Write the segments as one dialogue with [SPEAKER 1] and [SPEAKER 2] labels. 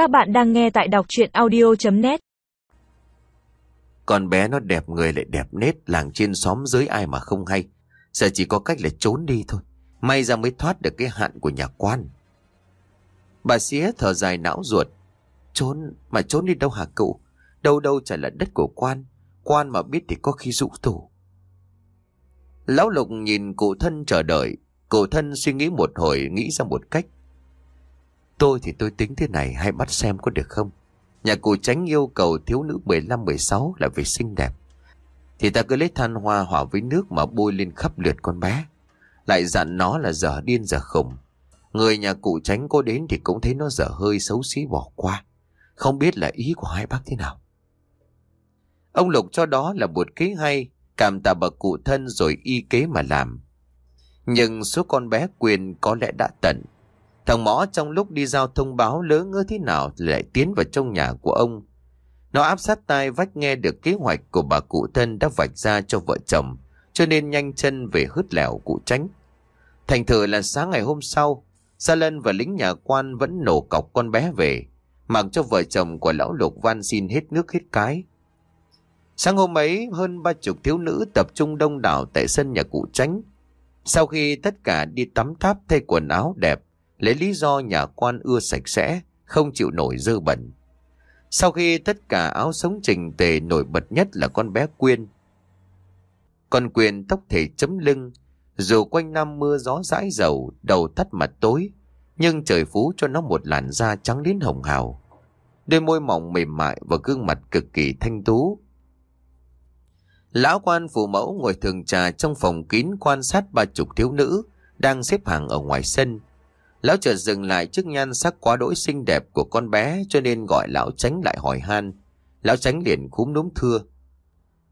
[SPEAKER 1] Các bạn đang nghe tại đọc chuyện audio.net
[SPEAKER 2] Con bé nó đẹp, người lại đẹp nết, Làng trên xóm dưới ai mà không hay. Giờ chỉ có cách là trốn đi thôi. May ra mới thoát được cái hạn của nhà quan. Bà xía thở dài não ruột. Trốn, mà trốn đi đâu hả cậu? Đâu đâu chả là đất của quan. Quan mà biết thì có khi dụ thủ. Lão Lục nhìn cụ thân chờ đợi. Cụ thân suy nghĩ một hồi, Nghĩ ra một cách. Tôi thì tôi tính thế này hay bắt xem có được không? Nhà cụ tránh yêu cầu thiếu nữ 15-16 Là vì xinh đẹp. Thì ta cứ lấy than hoa hỏa với nước Mà bôi lên khắp lượt con bé. Lại dặn nó là dở điên dở khùng. Người nhà cụ tránh có đến Thì cũng thấy nó dở hơi xấu xí bỏ qua. Không biết là ý của hai bác thế nào. Ông Lục cho đó là một kế hay, Cảm tạ bậc cụ thân rồi y kế mà làm. Nhưng số con bé quyền có lẽ đã tận. Thằng mõ trong lúc đi giao thông báo lỡ ngơ thế nào lại tiến vào trong nhà của ông. Nó áp sát tai vách nghe được kế hoạch của bà cụ thân đã vạch ra cho vợ chồng, cho nên nhanh chân về hứt lẻo cụ tránh. Thành thử là sáng ngày hôm sau, Sa Lân và lính nhà quan vẫn nổ cọc con bé về, mặc cho vợ chồng của lão lục van xin hết nước hết cái. Sáng hôm ấy, hơn ba chục thiếu nữ tập trung đông đảo tại sân nhà cụ tránh. Sau khi tất cả đi tắm tháp thay quần áo đẹp, lấy lý do nhà quan ưa sạch sẽ, không chịu nổi dơ bẩn. Sau khi tất cả áo sống trình tề nổi bật nhất là con bé Quyên. Con Quyên tóc thể chấm lưng, dù quanh năm mưa gió rãi dầu, đầu thắt mặt tối, nhưng trời phú cho nó một làn da trắng đến hồng hào. Đôi môi mỏng mềm mại và gương mặt cực kỳ thanh tú. Lão quan phụ mẫu ngồi thường trà trong phòng kín quan sát ba chục thiếu nữ đang xếp hàng ở ngoài sân. Lão chợt dừng lại trước nhan sắc quá đỗi xinh đẹp của con bé cho nên gọi lão tránh lại hỏi han. Lão tránh liền cúm núm thưa.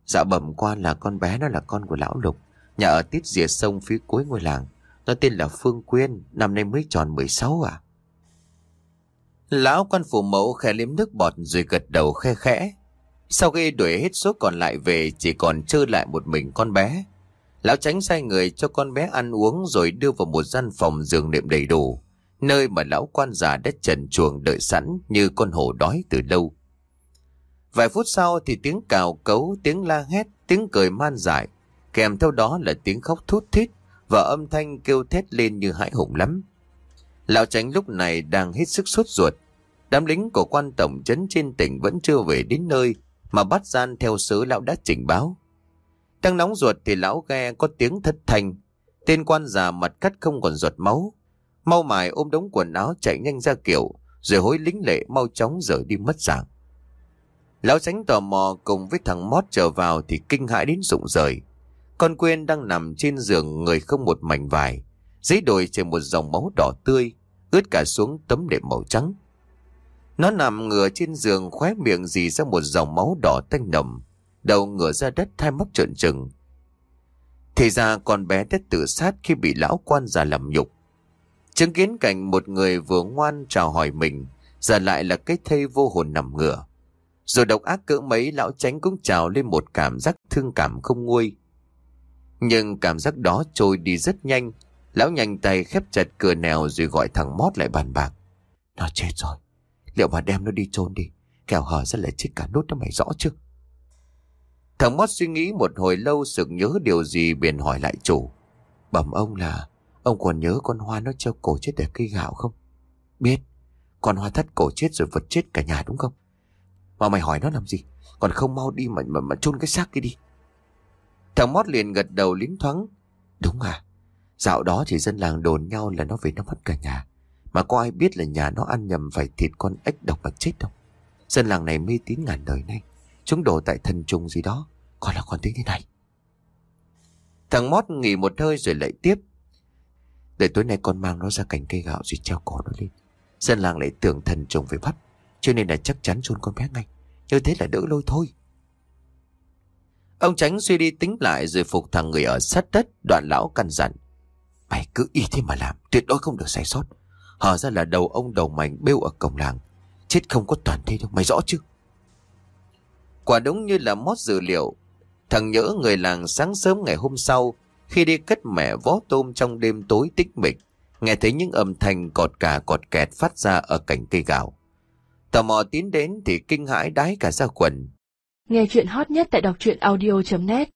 [SPEAKER 2] Dạ bẩm quan là con bé nó là con của lão Lục, nhà ở tít rìa sông phía cuối ngôi làng. Nó tên là Phương Quyên, năm nay mới tròn 16 à? Lão quan phủ mẫu khẽ liếm nước bọt rồi gật đầu khe khẽ. Sau khi đuổi hết số còn lại về chỉ còn trơ lại một mình con bé. Lão tránh sai người cho con bé ăn uống rồi đưa vào một gian phòng giường nệm đầy đủ, nơi mà lão quan già đã trần chuồng đợi sẵn như con hổ đói từ lâu. Vài phút sau thì tiếng cào cấu, tiếng la hét, tiếng cười man dại, kèm theo đó là tiếng khóc thút thít và âm thanh kêu thét lên như hãi hùng lắm. Lão tránh lúc này đang hết sức sốt ruột. Đám lính của quan tổng trấn trên tỉnh vẫn chưa về đến nơi mà bắt gian theo sớ lão đã trình báo. Đang nóng ruột thì lão ghe có tiếng thất thanh. Tên quan già mặt cắt không còn giọt máu. Mau mài ôm đống quần áo chạy nhanh ra kiểu, rồi hối lính lệ mau chóng rời đi mất dạng. Lão tránh tò mò cùng với thằng mót trở vào thì kinh hãi đến rụng rời. Con quên đang nằm trên giường người không một mảnh vải. Dưới đồi trên một dòng máu đỏ tươi, ướt cả xuống tấm đệm màu trắng. Nó nằm ngửa trên giường khóe miệng dì ra một dòng máu đỏ tanh nồng đầu ngửa ra đất hai mắt trợn trừng. Thì ra con bé đã tự sát khi bị lão quan già làm nhục. Chứng kiến cảnh một người vừa ngoan chào hỏi mình, giờ lại là cái thây vô hồn nằm ngửa. Rồi độc ác cỡ mấy lão tránh cũng trào lên một cảm giác thương cảm không nguôi. Nhưng cảm giác đó trôi đi rất nhanh, lão nhanh tay khép chặt cửa nèo rồi gọi thằng mót lại bàn bạc. Nó chết rồi, liệu mà đem nó đi chôn đi, kẻo hở ra lại chết cả nốt cho mày rõ chưa? Thằng Mót suy nghĩ một hồi lâu sực nhớ điều gì bèn hỏi lại chủ. Bẩm ông là ông còn nhớ con Hoa nó treo cổ chết để cây gạo không? Biết. Con Hoa thắt cổ chết rồi vật chết cả nhà đúng không? Mà mày hỏi nó làm gì? Còn không mau đi mà mà, mà chôn cái xác kia đi. Thằng Mót liền gật đầu lính thoáng. Đúng à. Dạo đó thì dân làng đồn nhau là nó về nó mất cả nhà. Mà có ai biết là nhà nó ăn nhầm phải thịt con ếch độc mà chết đâu. Dân làng này mê tín ngàn đời nay. Chúng đổ tại thần trùng gì đó Còn là còn tiếng thế này. Thằng Mót nghỉ một hơi rồi lại tiếp. Để tối nay con mang nó ra cành cây gạo Rồi treo cổ nó lên. Dân làng lại tưởng thần trùng phải bắt, Cho nên là chắc chắn chôn con bé ngay. Như thế là đỡ lôi thôi. Ông tránh suy đi tính lại Rồi phục thằng người ở sát đất, Đoạn lão căn dặn. Mày cứ y thế mà làm, Tuyệt đối không được sai sót. Hở ra là đầu ông đầu mảnh bêu ở cổng làng. Chết không có toàn thế đâu, Mày rõ chứ? Quả đúng như là mót dữ liệu. Thằng nhớ người làng sáng sớm ngày hôm sau, khi đi cất mẹ vó tôm trong đêm tối tích mịch, nghe thấy những âm thanh cọt cà cọt kẹt phát ra ở cảnh cây gạo. Tò mò tiến đến thì kinh hãi đái cả ra quần.
[SPEAKER 3] Nghe chuyện hot nhất tại đọc truyện audio.net